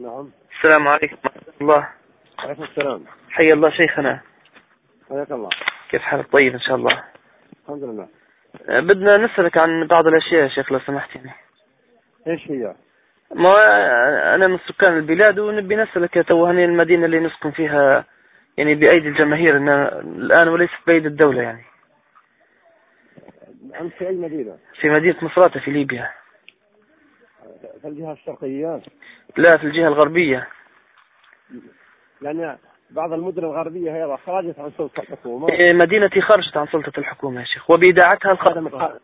نعم. السلام عليكم ورحمة الله. عليكم السلام. حيا الله شيخنا. حياك الله. كيف حالك؟ طيب إن شاء الله. الحمد لله. أه، بدنا نسألك عن بعض الأشياء يا شيخ لو سمحت يعني إيش هي؟ ما أنا من سكان البلاد ونبي نسألك تو هني المدينة اللي نسكن فيها يعني بأيدي الجماهير إن الآن وليست بأيدي الدولة يعني. أنت في أي مدينة؟ في مدينة مصراتة في ليبيا. في الجهة الشرقية؟ لا في الجهة الغربية. لأن بعض المدن الغربية هي خرجت عن سلطة الحكومة. إيه، مدينتي خرجت عن سلطة الحكومة يا شيخ من الخاصة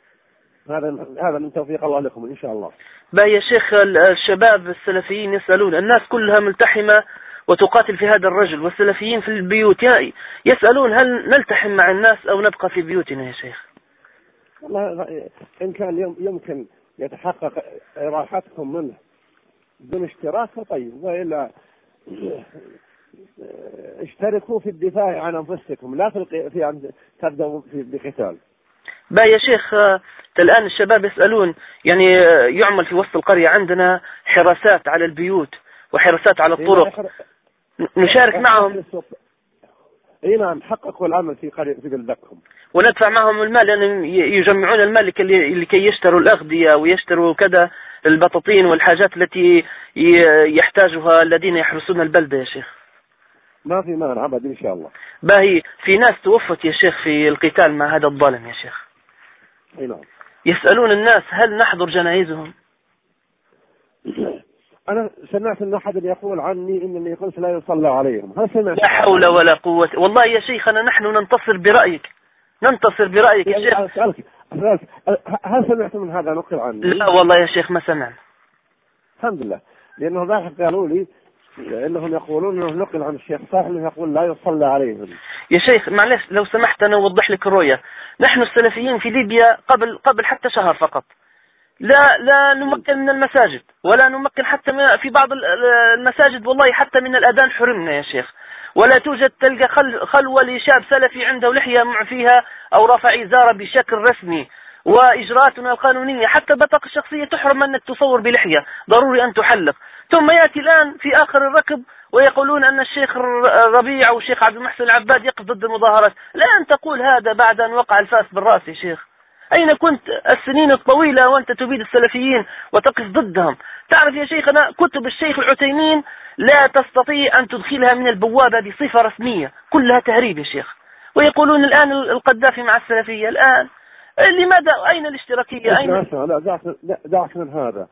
هذا هذا من توفيق الله لكم إن شاء الله. بقى يا شيخ ال- الشباب السلفيين يسألون الناس كلها ملتحمة وتقاتل في هذا الرجل والسلفيين في البيوت ي- يسألون هل نلتحم مع الناس أو نبقى في بيوتنا يا شيخ؟ والله إن كان يم- يمكن يتحقق إراحتكم منه بدون اشتراك فطيب. وإلا اشتركوا في الدفاع عن أنفسكم لا في في أن تبدأوا في بقتال. بقى يا شيخ آه، الآن الشباب يسألون يعني آه، يعمل في وسط القرية عندنا حراسات على البيوت وحراسات على الطرق. ن- نشارك معهم؟ إي نعم حققوا الأمل في قرية في بلدكم. وندفع معهم المال لأنهم ي- يجمعون المال لكي يشتروا الأغذية ويشتروا كذا البطاطين والحاجات التي يحتاجها الذين يحرسون البلدة يا شيخ. ما في مانع ابدا إن شاء الله. باهي في ناس توفت يا شيخ في القتال مع هذا الظالم يا شيخ. نعم. يسألون الناس هل نحضر جنائزهم؟ أنا سمعت أن أحد يقول عني إنني قلت لا يصلى عليهم. هل سمعت؟ لا حول ولا قوة والله يا شيخنا نحن ننتصر برأيك. ننتصر برأيك يا يعني شيخ. اسالك اسالك هل سمعت من هذا نقل عني؟ لا والله يا شيخ ما سمعنا. الحمد لله. لأنه ذاك قالوا لي انهم يقولون إنه نقل عن الشيخ صالح إنه يقول لا يصلى عليهم. يا شيخ معلش لو سمحت أنا أوضح لك الرؤية. نحن السلفيين في ليبيا قبل قبل حتى شهر فقط. لا لا نمكن من المساجد ولا نمكن حتى في بعض ال- ال- المساجد والله حتى من الأذان حرمنا يا شيخ. ولا توجد تلقى خل خلوة لشاب سلفي عنده لحية فيها أو رفع إزارة بشكل رسمي وإجراءاتنا القانونية. حتى البطاقة الشخصية تحرم أنك تصور بلحية. ضروري أن تحلق ثم يأتي الآن في آخر الركب ويقولون أن الشيخ ربيع أو الشيخ عبد المحسن العباد يقف ضد المظاهرات. لا أن تقول هذا بعد أن وقع الفاس بالرأس يا شيخ. أين كنت السنين الطويلة وأنت تبيد السلفيين وتقف ضدهم؟ تعرف يا شيخنا كتب الشيخ العثيمين لا تستطيع أن تدخلها من البوابة بصفة رسمية. كلها تهريب يا شيخ. ويقولون الآن القذافي مع السلفية. الآن لماذا؟ أين الاشتراكية؟ أين؟ لا دعك دعك من هذا.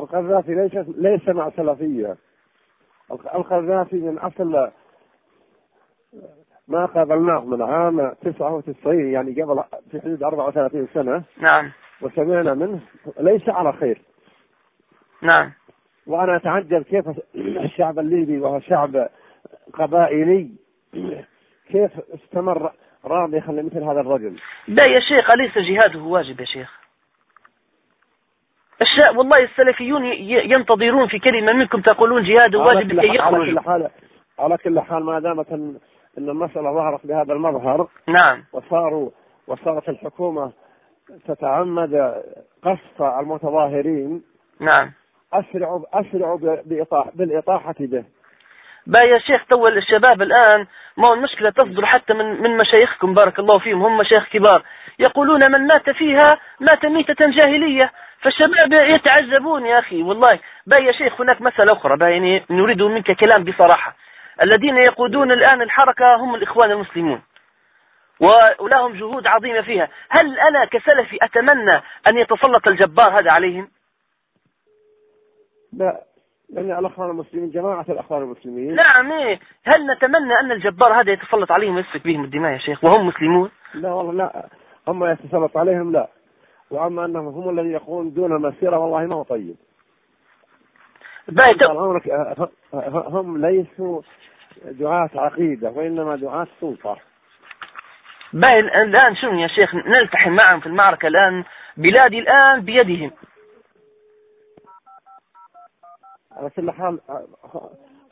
القذافي ليس ليس مع سلفيه الق- القذافي من أصل ما قابلناه من عام 99 يعني قبل في حدود 34 سنة. نعم. وسمعنا منه. ليس على خير. نعم. وأنا أتعجب كيف الشعب الليبي وهو شعب قبائلي كيف استمر راضيا لمثل هذا الرجل. لا يا شيخ أليس جهاده واجب يا شيخ؟ الشاء والله السلفيون ينتظرون في كلمة منكم تقولون جهاده واجب لكي حال- على كل حال على كل حال ما دامت ان إن المسألة ظهرت بهذا المظهر نعم. وصاروا وصارت الحكومة تتعمد قصف المتظاهرين. نعم. اسرعوا بإطاح بالإطاحة به. با يا شيخ تو الشباب الآن ما هو المشكلة تصدر حتى من من مشايخكم بارك الله فيهم هم مشايخ كبار. يقولون من مات فيها مات ميتة جاهلية. فالشباب يتعجبون يا أخي والله. با يا شيخ هناك مسألة أخرى با يعني نريد منك كلام بصراحة. الذين يقودون الآن الحركة هم الإخوان المسلمون. ولهم جهود عظيمة فيها. هل أنا كسلفي أتمنى أن يتسلط الجبار هذا عليهم؟ لا يعني الأخوان المسلمين جماعة الأخوان المسلمين. نعم إيه هل نتمنى أن الجبار هذا يتسلط عليهم ويسفك بهم الدماء يا شيخ؟ وهم مسلمون؟ لا والله لا. هم يتسلط عليهم لا. وأما أنهم هم الذين يقومون دون المسيرة والله ما هو طيب. عمرك آه، ه- هم ليسوا دعاة عقيدة وإنما دعاة سلطة. باي الآن شنو يا شيخ؟ نلتحم معهم في المعركة الآن بلادي الآن بيدهم. على كل حال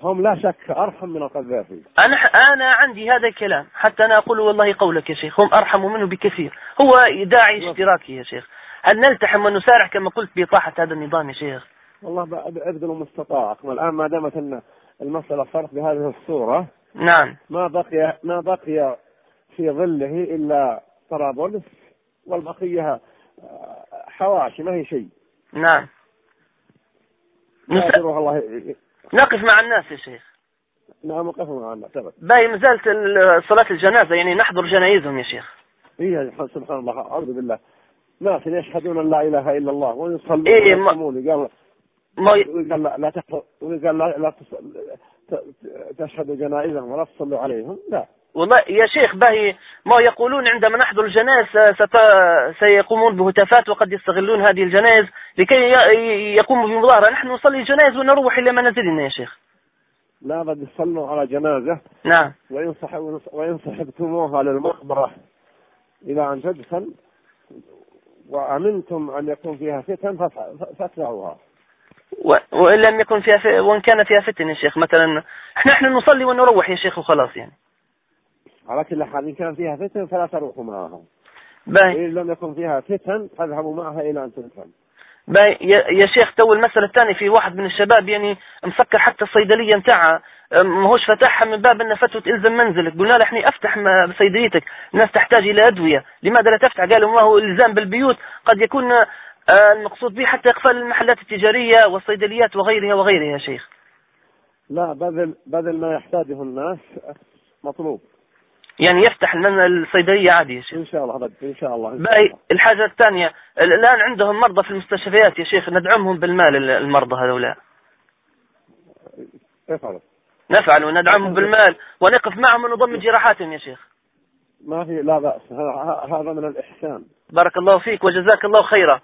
هم لا شك أرحم من القذافي أنا أنا عندي هذا الكلام. حتى أنا أقول والله قولك يا شيخ هم أرحم منه بكثير. هو داعي اشتراكي يا شيخ. هل نلتحم ونسارع كما قلت بإطاحة هذا النظام يا شيخ؟ والله ما استطاعكم الآن ما دامت إن المسألة صارت بهذه الصورة نعم. ما بقي ما بقي في ظله إلا طرابلس والبقية آه، حواشي ما هي شيء. نعم. الله نقف مع الناس يا شيخ. نعم وقفوا معنا تبت باقي ما زالت ال- صلاة الجنازة يعني نحضر جنايزهم يا شيخ. هي سبحان الله أعوذ بالله. ناس يشهدون أن لا إله إلا الله ويصلون إيه، ما- قال ما ي... قال لا لا تحضر قال لا, لا تص- ت- تشهدوا جنائزهم ولا تصلوا عليهم لا. والله يا شيخ باهي ما يقولون عندما نحضر الجنائز ست... سيقومون بهتافات وقد يستغلون هذه الجنائز لكي ي... يقوموا بمظاهرة. نحن نصلي الجنائز ونروح إلى منازلنا يا شيخ. لا بد يصلوا على جنازة. نعم. وإن صح وإن صحبتموها للمقبرة إلى أن تدفن وأمنتم أن يكون فيها فتن فاتبعوها و... وإن لم يكن فيها ف... وإن كان فيها فتن يا شيخ مثلا إحنا نحن نصلي ونروح يا شيخ وخلاص يعني. حال إن كان فيها فتن فلا تروحوا معها. باهي وإن لم يكن فيها فتن فاذهبوا معها إلى أن تدفن باي يا شيخ تو المسألة الثانية في واحد من الشباب يعني مسكر حتى الصيدلية نتاعها ماهوش فتحها من باب ان فتوى الزم منزلك. قلنا له إحنا أفتح م- صيدليتك الناس تحتاج إلى أدوية. لماذا لا تفتح؟ قالوا ما هو إلزام بالبيوت. قد يكون آه، المقصود به حتى إقفال المحلات التجارية والصيدليات وغيرها وغيرها يا شيخ. لا بذل بذل ما يحتاجه الناس مطلوب. يعني يفتح لنا الصيدلية عادي يا شيخ. إن شاء الله بد إن شاء الله إن شاء باقي الله. الحاجة الثانية الآن عندهم مرضى في المستشفيات يا شيخ ندعمهم بالمال المرضى هؤلاء افعلوا. نفعل وندعمهم بالمال ونقف معهم ونضم جراحاتهم يا شيخ. ما في لا بأس هذا من الإحسان. بارك الله فيك وجزاك الله خيرا.